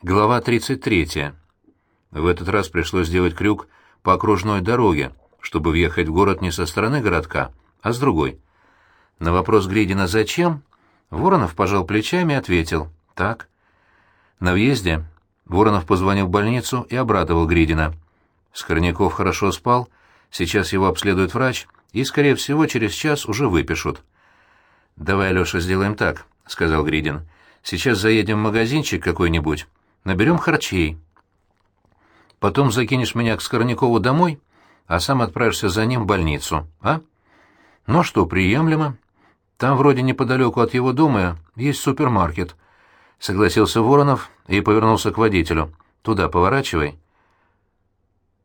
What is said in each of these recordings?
Глава 33. В этот раз пришлось сделать крюк по окружной дороге, чтобы въехать в город не со стороны городка, а с другой. На вопрос Гридина «Зачем?» Воронов пожал плечами и ответил «Так». На въезде Воронов позвонил в больницу и обрадовал Гридина. Скорняков хорошо спал, сейчас его обследует врач, и, скорее всего, через час уже выпишут. «Давай, Леша, сделаем так», — сказал Гридин. «Сейчас заедем в магазинчик какой-нибудь, Наберем харчей. Потом закинешь меня к Скорнякову домой, а сам отправишься за ним в больницу, а? Ну что, приемлемо. Там вроде неподалеку от его дома есть супермаркет. Согласился Воронов и повернулся к водителю. Туда поворачивай.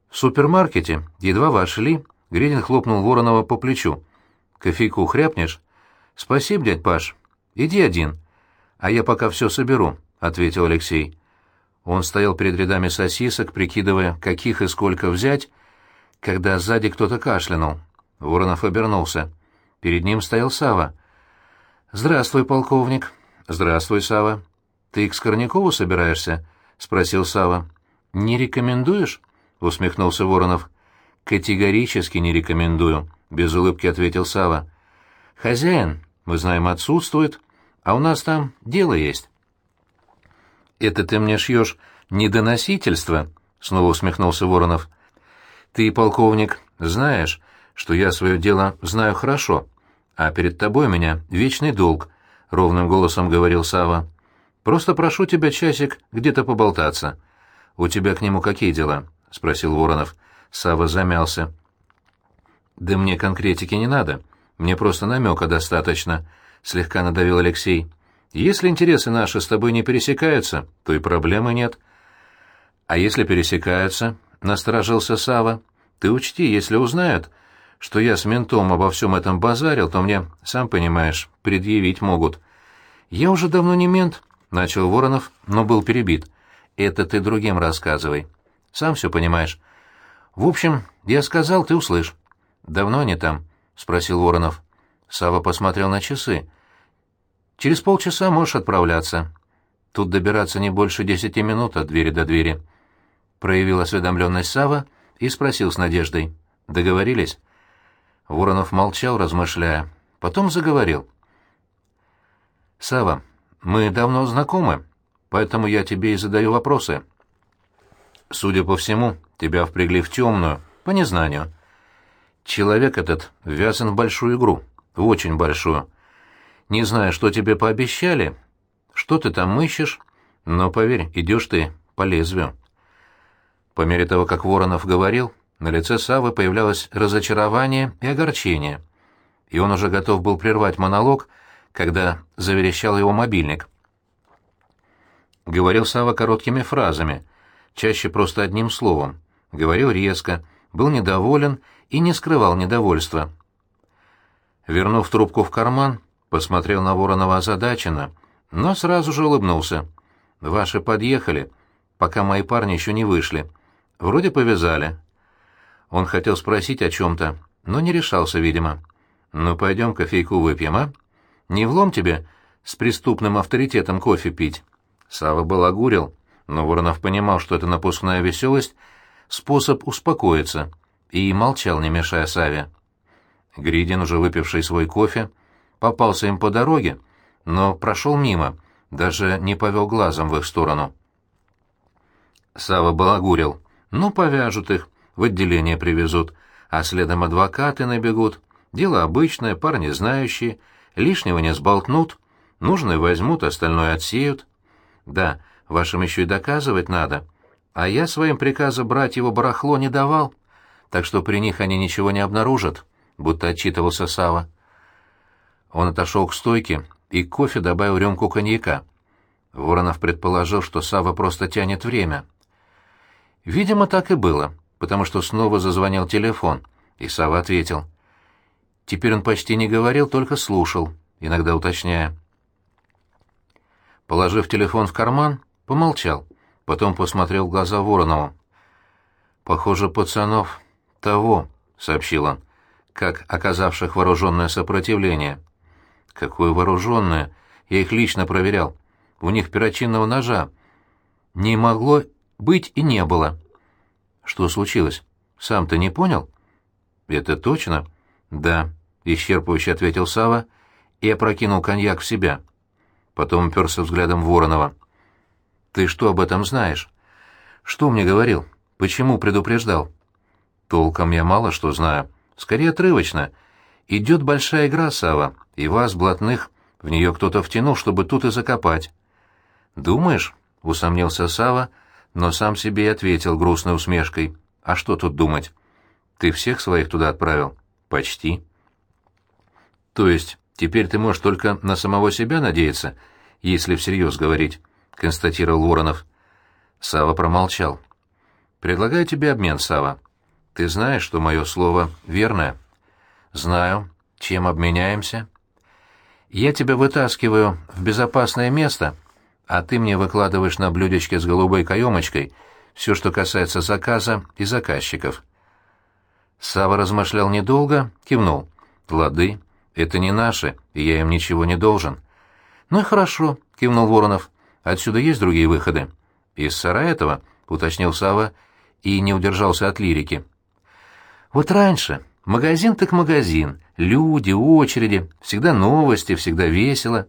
В супермаркете едва вошли, Гредин хлопнул Воронова по плечу. «Кофейку хряпнешь?» «Спасибо, дядь Паш. Иди один. А я пока все соберу», — ответил Алексей. Он стоял перед рядами сосисок, прикидывая, каких и сколько взять, когда сзади кто-то кашлянул. Воронов обернулся. Перед ним стоял Сава. «Здравствуй, полковник». «Здравствуй, Сава. «Ты к Скорнякову собираешься?» — спросил Сава. «Не рекомендуешь?» — усмехнулся Воронов. «Категорически не рекомендую», — без улыбки ответил Сава. «Хозяин, мы знаем, отсутствует, а у нас там дело есть». «Это ты мне шьешь недоносительство?» — снова усмехнулся Воронов. «Ты, полковник, знаешь, что я свое дело знаю хорошо, а перед тобой у меня вечный долг», — ровным голосом говорил Сава. «Просто прошу тебя часик где-то поболтаться. У тебя к нему какие дела?» — спросил Воронов. Сава замялся. «Да мне конкретики не надо. Мне просто намека достаточно», — слегка надавил Алексей. Если интересы наши с тобой не пересекаются, то и проблемы нет. А если пересекаются, — насторожился Сава, — ты учти, если узнают, что я с ментом обо всем этом базарил, то мне, сам понимаешь, предъявить могут. Я уже давно не мент, — начал Воронов, но был перебит. Это ты другим рассказывай. Сам все понимаешь. В общем, я сказал, ты услышь. Давно они там? — спросил Воронов. Сава посмотрел на часы. Через полчаса можешь отправляться. Тут добираться не больше десяти минут от двери до двери. Проявил осведомленность Сава и спросил с надеждой. Договорились? Воронов молчал, размышляя. Потом заговорил. Сава, мы давно знакомы, поэтому я тебе и задаю вопросы. Судя по всему, тебя впрягли в темную, по незнанию. Человек этот ввязан в большую игру, в очень большую. Не знаю, что тебе пообещали, что ты там ищешь, но, поверь, идешь ты по лезвию. По мере того, как Воронов говорил, на лице Савы появлялось разочарование и огорчение, и он уже готов был прервать монолог, когда заверещал его мобильник. Говорил Сава короткими фразами, чаще просто одним словом, говорил резко, был недоволен и не скрывал недовольства. Вернув трубку в карман, посмотрел на Воронова озадаченно, но сразу же улыбнулся. «Ваши подъехали, пока мои парни еще не вышли. Вроде повязали». Он хотел спросить о чем-то, но не решался, видимо. «Ну, пойдем кофейку выпьем, а? Не влом тебе с преступным авторитетом кофе пить?» Сава балагурил, но Воронов понимал, что это напускная веселость — способ успокоиться, и молчал, не мешая Саве. Гридин, уже выпивший свой кофе, — попался им по дороге, но прошел мимо, даже не повел глазом в их сторону. Сава балагурил. «Ну, повяжут их, в отделение привезут, а следом адвокаты набегут. Дело обычное, парни знающие, лишнего не сболтнут, нужное возьмут, остальное отсеют. Да, вашим еще и доказывать надо, а я своим приказом брать его барахло не давал, так что при них они ничего не обнаружат», — будто отчитывался Сава. Он отошел к стойке и кофе добавил рюмку коньяка. Воронов предположил, что Сава просто тянет время. Видимо, так и было, потому что снова зазвонил телефон, и Сава ответил. Теперь он почти не говорил, только слушал, иногда уточняя. Положив телефон в карман, помолчал, потом посмотрел в глаза Воронову. «Похоже, пацанов того», — сообщил он, — «как оказавших вооруженное сопротивление». Какое вооруженное! Я их лично проверял. У них перочинного ножа. не могло быть и не было. Что случилось? Сам ты не понял? Это точно? Да, исчерпывающе ответил Сава и опрокинул коньяк в себя. Потом уперся взглядом Воронова. Ты что об этом знаешь? Что мне говорил? Почему предупреждал? Толком я мало что знаю. Скорее отрывочно. Идет большая игра, Сава, и вас, блатных, в нее кто-то втянул, чтобы тут и закопать. «Думаешь?» — усомнился Сава, но сам себе и ответил грустной усмешкой. «А что тут думать? Ты всех своих туда отправил?» «Почти». «То есть теперь ты можешь только на самого себя надеяться, если всерьез говорить?» — констатировал Воронов. Сава промолчал. «Предлагаю тебе обмен, Сава. Ты знаешь, что мое слово верное?» «Знаю. Чем обменяемся?» «Я тебя вытаскиваю в безопасное место, а ты мне выкладываешь на блюдечке с голубой каемочкой все, что касается заказа и заказчиков». Сава размышлял недолго, кивнул. «Лады, это не наши, и я им ничего не должен». «Ну и хорошо», — кивнул Воронов. «Отсюда есть другие выходы?» «Из сарая этого?» — уточнил Сава и не удержался от лирики. «Вот раньше. Магазин так магазин. Люди, очереди. Всегда новости, всегда весело».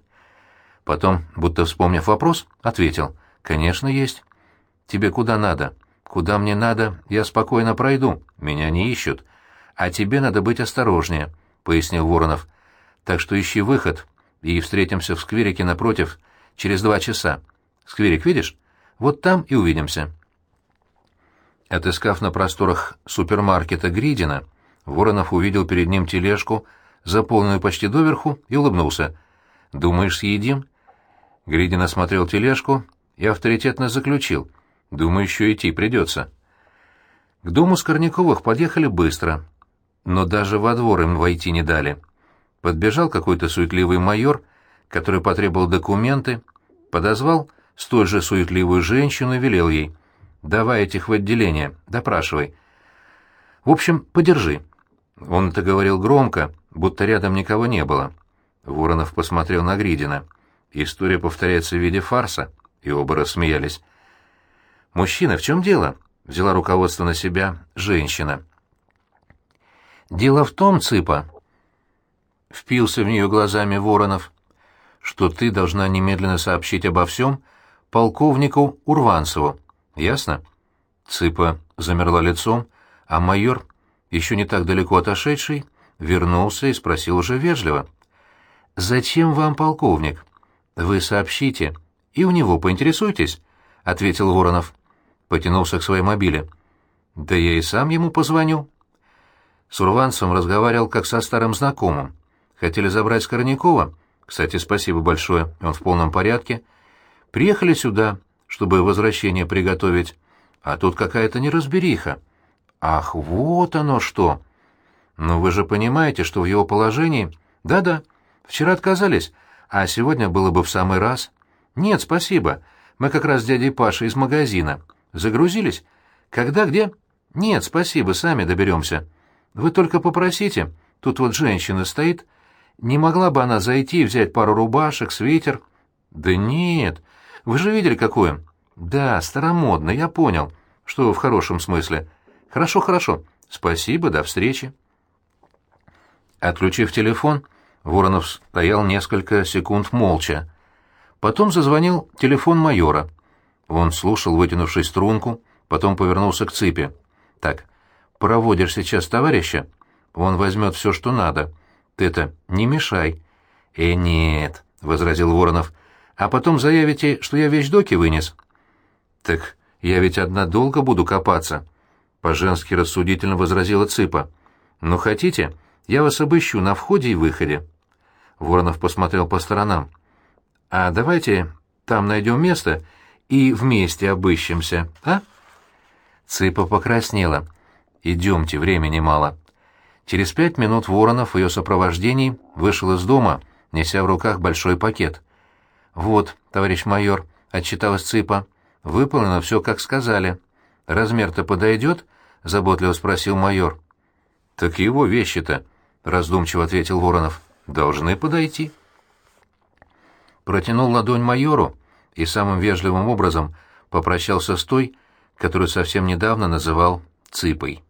Потом, будто вспомнив вопрос, ответил. «Конечно, есть. Тебе куда надо? Куда мне надо, я спокойно пройду. Меня не ищут. А тебе надо быть осторожнее», — пояснил Воронов. «Так что ищи выход, и встретимся в скверике напротив через два часа. Скверик видишь? Вот там и увидимся». Отыскав на просторах супермаркета Гридина, Воронов увидел перед ним тележку, заполненную почти доверху, и улыбнулся. «Думаешь, съедим?» Гридин осмотрел тележку и авторитетно заключил. «Думаю, еще идти придется». К дому Скорняковых подъехали быстро, но даже во двор им войти не дали. Подбежал какой-то суетливый майор, который потребовал документы, подозвал столь же суетливую женщину и велел ей. «Давай этих в отделение, допрашивай». «В общем, подержи». Он это говорил громко, будто рядом никого не было. Воронов посмотрел на Гридина. История повторяется в виде фарса, и оба рассмеялись. «Мужчина, в чем дело?» — взяла руководство на себя женщина. «Дело в том, Цыпа», — впился в нее глазами Воронов, «что ты должна немедленно сообщить обо всем полковнику Урванцеву. Ясно?» Цыпа замерла лицом, а майор, еще не так далеко отошедший, вернулся и спросил уже вежливо. «Зачем вам полковник?» «Вы сообщите, и у него поинтересуйтесь», — ответил Воронов. Потянулся к своей мобиле. «Да я и сам ему позвоню». С Урванцем разговаривал как со старым знакомым. Хотели забрать Скорнякова. Кстати, спасибо большое, он в полном порядке. Приехали сюда, чтобы возвращение приготовить. А тут какая-то неразбериха. Ах, вот оно что! Ну вы же понимаете, что в его положении... Да-да, вчера отказались, а сегодня было бы в самый раз. Нет, спасибо. Мы как раз с дядей Пашей из магазина. Загрузились? Когда, где? Нет, спасибо, сами доберемся. Вы только попросите. Тут вот женщина стоит. Не могла бы она зайти и взять пару рубашек, свитер? Да нет. Вы же видели, какой он? Да, старомодный, я понял. Что в хорошем смысле. Хорошо, хорошо. Спасибо, до встречи. Отключив телефон, Воронов стоял несколько секунд молча. Потом зазвонил телефон майора. Он слушал, вытянувшись струнку, потом повернулся к цыпе. «Так, проводишь сейчас товарища, он возьмет все, что надо. Ты-то не мешай». «Э, нет», — возразил Воронов, — «а потом заявите, что я вещдоки вынес». «Так я ведь одна долго буду копаться», — по-женски рассудительно возразила Цыпа. «Ну, хотите, я вас обыщу на входе и выходе». Воронов посмотрел по сторонам. «А давайте там найдем место и вместе обыщемся, а?» Цыпа покраснела. «Идемте, времени мало». Через пять минут Воронов в ее сопровождении вышел из дома, неся в руках большой пакет. «Вот, товарищ майор», — отчиталась Цыпа, — «выполнено все, как сказали. Размер-то подойдет?» — заботливо спросил майор. «Так его вещи-то», — раздумчиво ответил Воронов должны подойти. Протянул ладонь майору и самым вежливым образом попрощался с той, которую совсем недавно называл Цыпой.